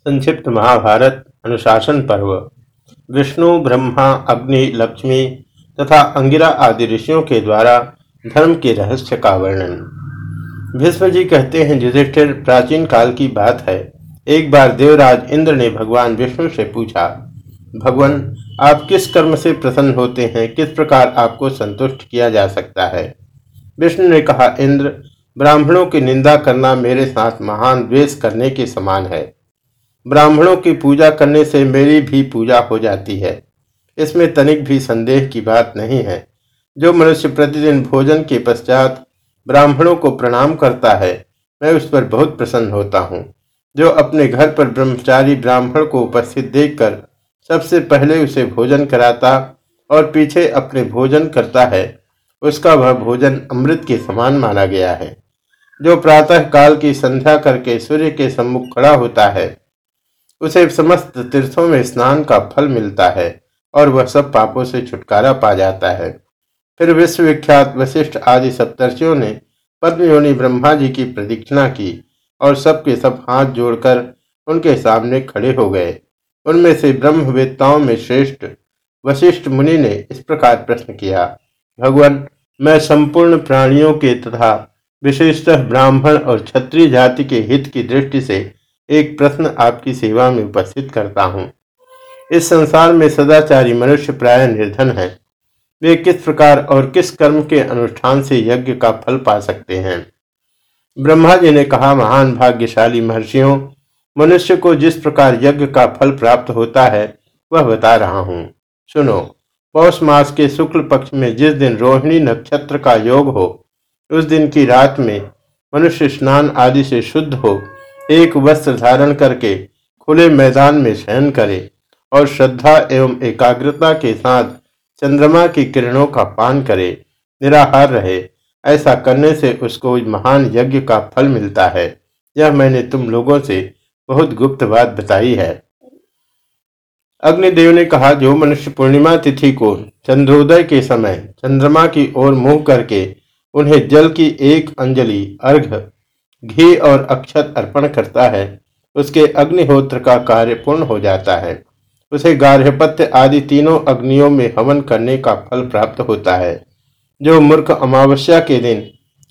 संक्षिप्त महाभारत अनुशासन पर्व। विष्णु, ब्रह्मा, अग्नि, लक्ष्मी तथा अंगिरा आदि ऋषियों के द्वारा धर्म के रहस्य का वर्णन। भीष्म जी कहते हैं, युधिष्ठिर, प्राचीन काल की बात है। एक बार देवराज इंद्र ने भगवान विष्णु से पूछा, भगवान, आप किस कर्म से प्रसन्न होते हैं? किस प्रकार आपको संतुष्ट किया जा सकता है? विष्णु ने कहा, इंद्र, ब्राह्मणों की निंदा करना मेरे साथ महान द्वेष करने के समान है। ब्राह्मणों की पूजा करने से मेरी भी पूजा हो जाती है। इसमें तनिक भी संदेह की बात नहीं है। जो मनुष्य प्रतिदिन भोजन के पश्चात ब्राह्मणों को प्रणाम करता है, मैं उस पर बहुत प्रसन्न होता हूँ। जो अपने घर पर ब्रह्मचारी ब्राह्मण को उपस्थित देखकर सबसे पहले उसे भोजन कराता और पीछे अपने भोजन करता है, उसका वह भोजन अमृत के समान माना गया है। जो प्रातः काल की संध्या करके सूर्य के सम्मुख खड़ा होता है उसे समस्त तीर्थों में स्नान का फल मिलता है और वह सब पापों से छुटकारा पा जाता है। फिर विश्वविख्यात वशिष्ठ आदि सप्तर्षियों ने पद्मयोनि ब्रह्मा जी की प्रदीक्षिणा की और सबके सब हाथ जोड़कर उनके सामने खड़े हो गए। उनमें से ब्रह्मवेत्ताओं में श्रेष्ठ वशिष्ठ मुनि ने इस प्रकार प्रश्न किया, भगवान, मैं संपूर्ण प्राणियों के तथा विशेषतः ब्राह्मण और क्षत्रिय जाति के हित की दृष्टि से एक प्रश्न आपकी सेवा में उपस्थित करता हूँ। इस संसार में सदाचारी मनुष्य प्राय निर्धन है। वे किस प्रकार और किस कर्म के अनुष्ठान से यज्ञ का फल पा सकते हैं? ब्रह्मा जी ने कहा, महान भाग्यशाली महर्षियों, मनुष्य को जिस प्रकार यज्ञ का फल प्राप्त होता है, वह बता रहा हूँ। सुनो, पौष मास के शुक्ल पक्ष में जिस दिन रोहिणी नक्षत्र का योग हो, उस दिन की रात में मनुष्य स्नान आदि से शुद्ध हो एक वस्त्र धारण करके खुले मैदान में शयन करे और श्रद्धा एवं एकाग्रता के साथ चंद्रमा की किरणों का पान करे, निराहार रहे। ऐसा करने से उसको महान यज्ञ का फल मिलता है। यह मैंने तुम लोगों से बहुत गुप्त बात बताई है। अग्निदेव ने कहा, जो मनुष्य पूर्णिमा तिथि को चंद्रोदय के समय चंद्रमा की ओर मुँह करके उन्हें जल की एक अंजलि, अर्घ घी और अक्षत अर्पण करता है, उसके अग्निहोत्र का कार्य पूर्ण हो जाता है। उसे गार्हपत्य आदि तीनों अग्नियों में हवन करने का फल प्राप्त होता है। जो मूर्ख अमावस्या के दिन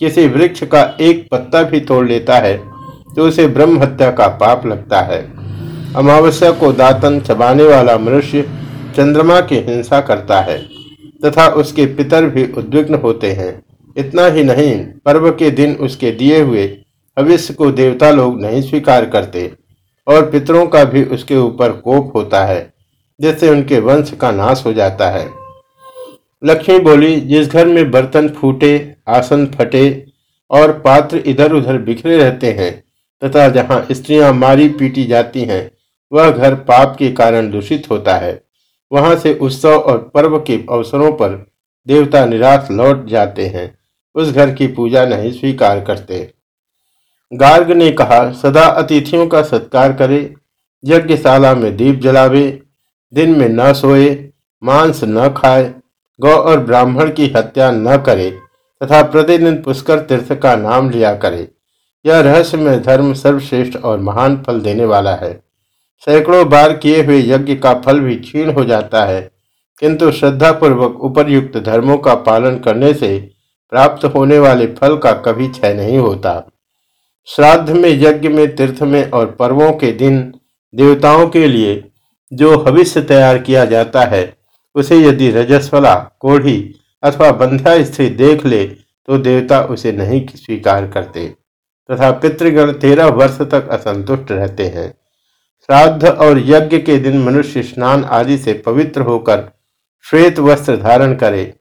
किसी वृक्ष का एक पत्ता भी तोड़ लेता है तो उसे ब्रह्म हत्या का पाप लगता है। अमावस्या को दातन चबाने वाला मनुष्य चंद्रमा की हिंसा करता है, तथा उसके पितर भी उद्विग्न होते हैं। इतना ही नहीं, पर्व के दिन उसके दिए हुए भविष्य को देवता लोग नहीं स्वीकार करते, और पितरों का भी उसके ऊपर कोप होता है, जिससे उनके वंश का नाश हो जाता है। लक्ष्मी बोली, जिस घर में बर्तन फूटे, आसन फटे, और पात्र इधर उधर बिखरे रहते हैं, तथा जहाँ स्त्रियाँ मारी पीटी जाती हैं, वह घर पाप के कारण दूषित होता है। वहाँ से उत्सव और पर्व के अवसरों पर देवता निराश लौट जाते हैं, उस घर की पूजा नहीं स्वीकार करते। गार्ग ने कहा, सदा अतिथियों का सत्कार करे, यज्ञशाला में दीप जलावे, दिन में न सोए, मांस न खाए, गौ और ब्राह्मण की हत्या न करे, तथा प्रतिदिन पुष्कर तीर्थ का नाम लिया करे। यह रहस्य में धर्म सर्वश्रेष्ठ और महान फल देने वाला है। सैकड़ों बार किए हुए यज्ञ का फल भी क्षीण हो जाता है, किंतु श्रद्धापूर्वक उपरयुक्त धर्मों का पालन करने से प्राप्त होने वाले फल का कभी क्षय नहीं होता। श्राद्ध में, यज्ञ में, तीर्थ में और पर्वों के दिन देवताओं के लिए जो हविष्य तैयार किया जाता है, उसे यदि रजस्वला, कोढ़ी अथवा बंध्या स्त्री देख ले तो देवता उसे नहीं स्वीकार करते। तथा पितृगण तेरह वर्ष तक असंतुष्ट रहते हैं। श्राद्ध और यज्ञ के दिन मनुष्य स्नान आदि से पवित्र होकर श्वेत वस्त्र धारण करे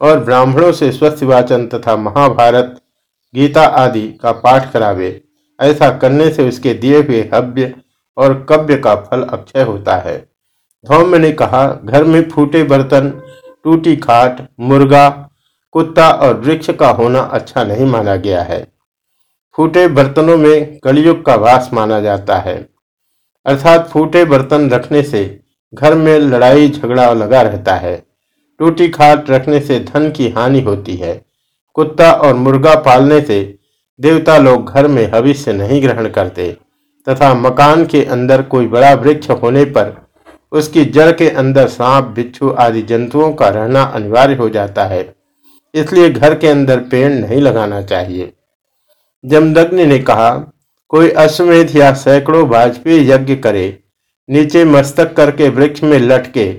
और ब्राह्मणों से स्वस्थ वाचन तथा महाभारत गीता आदि का पाठ करावे, ऐसा करने से उसके दिए हुए हव्य और कव्य का फल अक्षय होता है। धौम्य ने कहा, घर में फूटे बर्तन, टूटी खाट, मुर्गा, कुत्ता और वृक्ष का होना अच्छा नहीं माना गया है। फूटे बर्तनों में कलयुग का वास माना जाता है। अर्थात फूटे बर्तन रखने से घर में लड़ाई झगड़ा लगा रहता है। टूटी खाट रखने से धन की हानि होती है। कुत्ता और मुर्गा पालने से देवता लोग घर में भविष्य नहीं ग्रहण करते, तथा मकान के अंदर कोई बड़ा वृक्ष होने पर उसकी जड़ के अंदर सांप, बिच्छू आदि जंतुओं का रहना अनिवार्य हो जाता है। इसलिए घर के अंदर पेड़ नहीं लगाना चाहिए। जमदग्नि ने कहा, कोई अश्वमेध या सैकड़ों वाजपेयी यज्ञ करे, नीचे मस्तक करके वृक्ष में लटके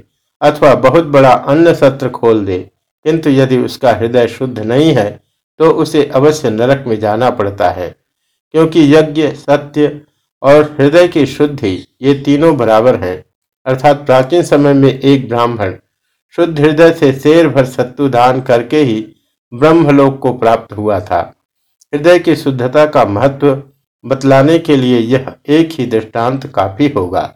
अथवा बहुत बड़ा अन्न सत्र खोल दे किंतु यदि उसका हृदय शुद्ध नहीं है तो उसे अवश्य नरक में जाना पड़ता है, क्योंकि यज्ञ, सत्य और हृदय की शुद्धि ये तीनों बराबर हैं। अर्थात प्राचीन समय में एक ब्राह्मण शुद्ध हृदय से शेर भर सत्तु दान करके ही ब्रह्मलोक को प्राप्त हुआ था। हृदय की शुद्धता का महत्व बतलाने के लिए यह एक ही दृष्टांत काफ़ी होगा।